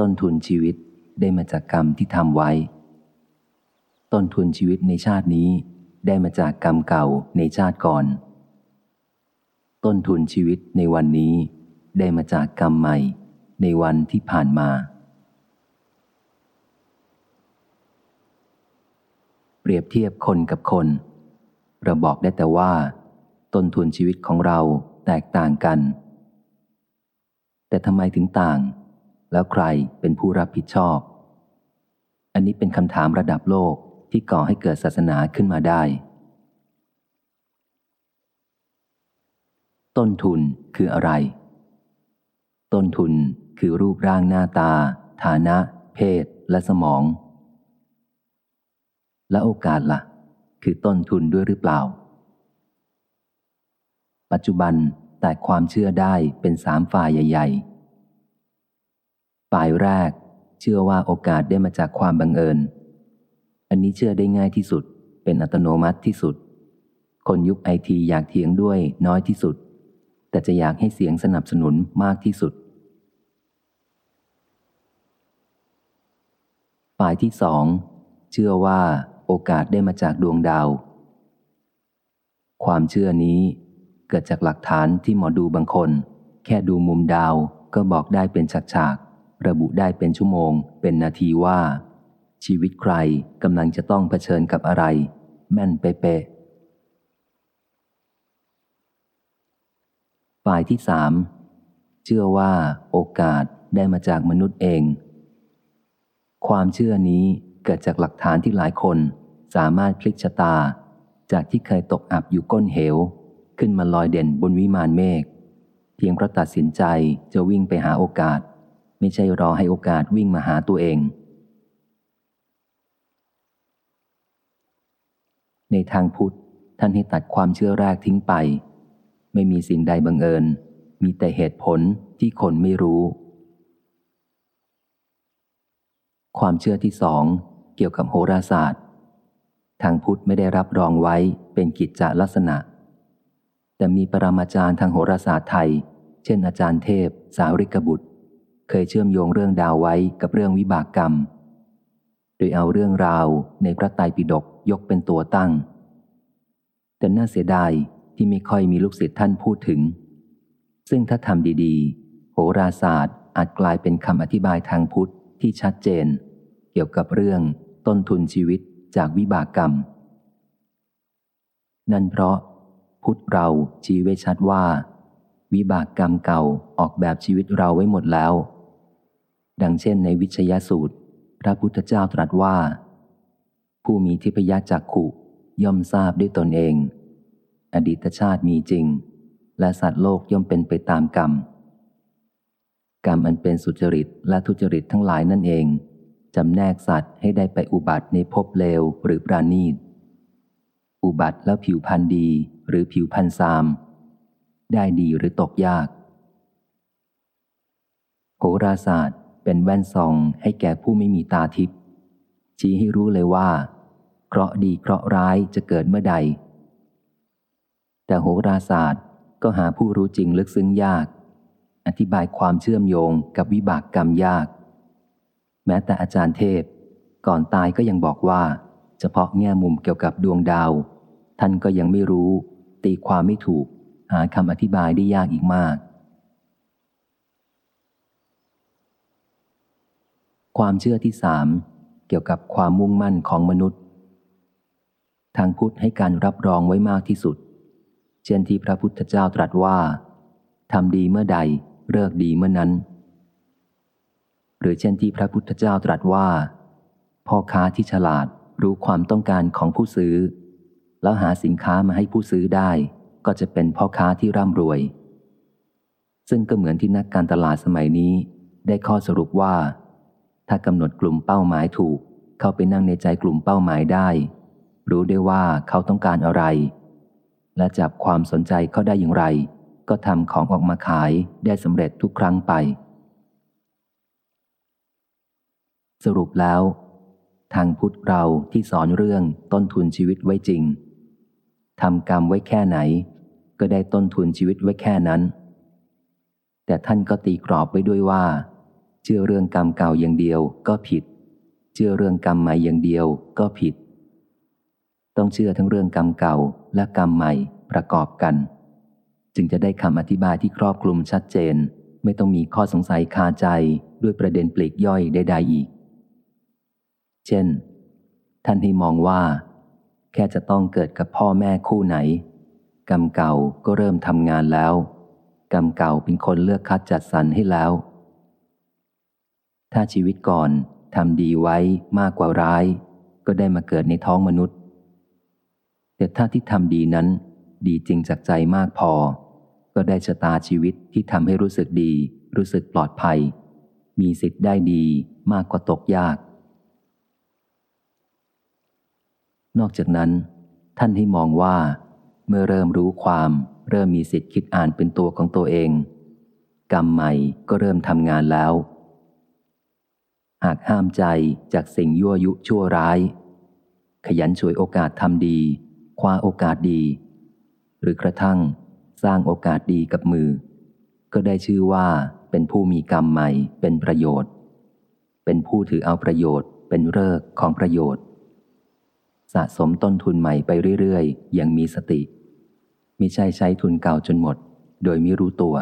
ต้นทุนชีวิตได้มาจากกรรมที่ทำไว้ ต้นทุนชีวิตในชาตินี้ได้มาจากกรรมเก่าในชาติก่อน ต้นทุนชีวิตในวันนี้ได้มาจากกรรมใหม่ในวันที่ผ่านมา เปรียบเทียบคนกับคน เราบอกได้แต่ว่า ต้นทุนชีวิตของเราแตกต่างกัน แต่ทำไมถึงต่าง แล้วใครเป็นผู้รับผิดชอบ อันนี้เป็นคำถามระดับโลกที่ก่อให้เกิดศาสนาขึ้นมาได้ ต้นทุนคืออะไร ต้นทุนคือรูปร่างหน้าตา ฐานะ เพศ และสมอง และโอกาสละ่ะ คือต้นทุนด้วยหรือเปล่า ปัจจุบันแต่ความเชื่อได้เป็นสามฝ่ายใหญ่ ๆ ฝ่ายแรก เชื่อว่าโอกาสได้มาจากความบังเอิญ อันนี้เชื่อได้ง่ายที่สุด เป็นอัตโนมัติที่สุด คนยุคไอทีอยากเถียงด้วยน้อยที่สุด แต่จะอยากให้เสียงสนับสนุนมากที่สุด ฝ่ายที่สองเชื่อว่าโอกาสได้มาจากดวงดาว ความเชื่อนี้เกิดจากหลักฐานที่หมอดูบางคน แค่ดูมุมดาวก็บอกได้เป็นฉากๆ ระบุได้เป็นชั่วโมง เป็นนาทีว่า ชีวิตใครกำลังจะต้องเผชิญกับอะไร แม่นเป๊ะฝ่ายที่สามเชื่อว่าโอกาสได้มาจากมนุษย์เอง ความเชื่อนี้เกิดจากหลักฐานที่หลายคนสามารถพลิกชะตา จากที่เคยตกอับอยู่ก้นเหว ขึ้นมาลอยเด่นบนวิมานเมฆเพียงเพราะตัดสินใจจะวิ่งไปหาโอกาส ไม่ใช่รอให้โอกาสวิ่งมาหาตัวเอง ในทางพุทธ ท่านให้ตัดความเชื่อแรกทิ้งไป ไม่มีสิ่งใดบังเอิญ มีแต่เหตุผลที่คนไม่รู้ ความเชื่อที่สองเกี่ยวกับโหราศาสตร์ ทางพุทธไม่ได้รับรองไว้เป็นกิจจลักษณะ แต่มีปรมาจารย์ทางโหราศาสตร์ไทย เช่นอาจารย์เทพ สาริกบุตร เคยเชื่อมโยงเรื่องดาวไว้กับเรื่องวิบากกรรม โดยเอาเรื่องราวในพระไตรปิฎกยกเป็นตัวตั้ง แต่น่าเสียดายที่ไม่ค่อยมีลูกศิษย์ท่านพูดถึง ซึ่งถ้าทำดีๆ โหราศาสตร์อาจกลายเป็นคำอธิบายทางพุทธที่ชัดเจน เกี่ยวกับเรื่องต้นทุนชีวิตจากวิบากกรรม นั่นเพราะพุทธเราชี้ไว้ชัดว่า วิบากกรรมเก่าออกแบบชีวิตเราไว้หมดแล้ว ดังเช่นในวิชยสูตร พระพุทธเจ้าตรัสว่า ผู้มีทิพยจักขุย่อมทราบด้วยตนเอง อดีตชาติมีจริง และสัตว์โลกย่อมเป็นไปตามกรรม กรรมอันเป็นสุจริตและทุจริตทั้งหลายนั่นเองจำแนกสัตว์ให้ได้ไปอุบัติในภพเลวหรือปราณีต อุบัติแล้วผิวพันธ์ดีหรือผิวพันธ์ซาม ได้ดีหรือตกยาก โหราศาสตร์ เป็นแว่นส่องให้แก่ผู้ไม่มีตาทิพย์ชี้ให้รู้เลยว่า เคราะห์ดีเคราะห์ร้ายจะเกิดเมื่อใด แต่โหราศาสตร์ก็หาผู้รู้จริงลึกซึ้งยาก อธิบายความเชื่อมโยงกับวิบากกรรมยาก แม้แต่อาจารย์เทพ ก่อนตายก็ยังบอกว่า เฉพาะแง่มุมเกี่ยวกับดวงดาว ท่านก็ยังไม่รู้ ตีความไม่ถูก หาคำอธิบายได้ยากอีกมาก ความเชื่อที่สามเกี่ยวกับความมุ่งมั่นของมนุษย์ ทางพุทธให้การรับรองไว้มากที่สุด เช่นที่พระพุทธเจ้าตรัสว่าทำดีเมื่อใดเลิกดีเมื่อนั้น หรือเช่นที่พระพุทธเจ้าตรัสว่า พ่อค้าที่ฉลาดรู้ความต้องการของผู้ซื้อ แล้วหาสินค้ามาให้ผู้ซื้อได้ ก็จะเป็นพ่อค้าที่ร่ำรวย ซึ่งก็เหมือนที่นักการตลาดสมัยนี้ ได้ข้อสรุปว่า ถ้ากำหนดกลุ่มเป้าหมายถูก เข้าไปนั่งในใจกลุ่มเป้าหมายได้ รู้ได้ว่าเขาต้องการอะไร และจับความสนใจเขาได้อย่างไร ก็ทำของออกมาขายได้สำเร็จทุกครั้งไป สรุปแล้ว ทางพุทธเราที่สอนเรื่องต้นทุนชีวิตไว้จริงทำกรรมไว้แค่ไหน ก็ได้ต้นทุนชีวิตไว้แค่นั้น แต่ท่านก็ตีกรอบไว้ด้วยว่า เชื่อเรื่องกรรมเก่าอย่างเดียวก็ผิด เชื่อเรื่องกรรมใหม่อย่างเดียวก็ผิด ต้องเชื่อทั้งเรื่องกรรมเก่าและกรรมใหม่ประกอบกัน จึงจะได้คำอธิบายที่ครอบคลุมชัดเจน ไม่ต้องมีข้อสงสัยคาใจด้วยประเด็นปลีกย่อยใดๆอีก เช่น ท่านให้มองว่า แค่จะต้องเกิดกับพ่อแม่คู่ไหน กรรมเก่าก็เริ่มทำงานแล้ว กรรมเก่าเป็นคนเลือกคัดจัดสรรให้แล้ว ถ้าชีวิตก่อนทำดีไว้มากกว่าร้าย ก็ได้มาเกิดในท้องมนุษย์ แต่ถ้าที่ทำดีนั้น ดีจริงจากใจมากพอ ก็ได้ชะตาชีวิตที่ทำให้รู้สึกดี รู้สึกปลอดภัย มีสิทธิ์ได้ดีมากกว่าตกยาก นอกจากนั้น ท่านให้มองว่า เมื่อเริ่มรู้ความเริ่มมีสิทธิ์คิดอ่านเป็นตัวของตัวเอง กรรมใหม่ก็เริ่มทำงานแล้ว หากห้ามใจจากสิ่งยั่วยุชั่วร้าย ขยันช่วยโอกาสทำดี คว้าโอกาสดี หรือกระทั่งสร้างโอกาสดีกับมือ ก็ได้ชื่อว่าเป็นผู้มีกรรมใหม่ เป็นประโยชน์ เป็นผู้ถือเอาประโยชน์ เป็นเลิกของประโยชน์ สะสมต้นทุนใหม่ไปเรื่อยๆอย่างมีสติมิใช่ใช้ทุนเก่าจนหมด โดยไม่รู้ตัว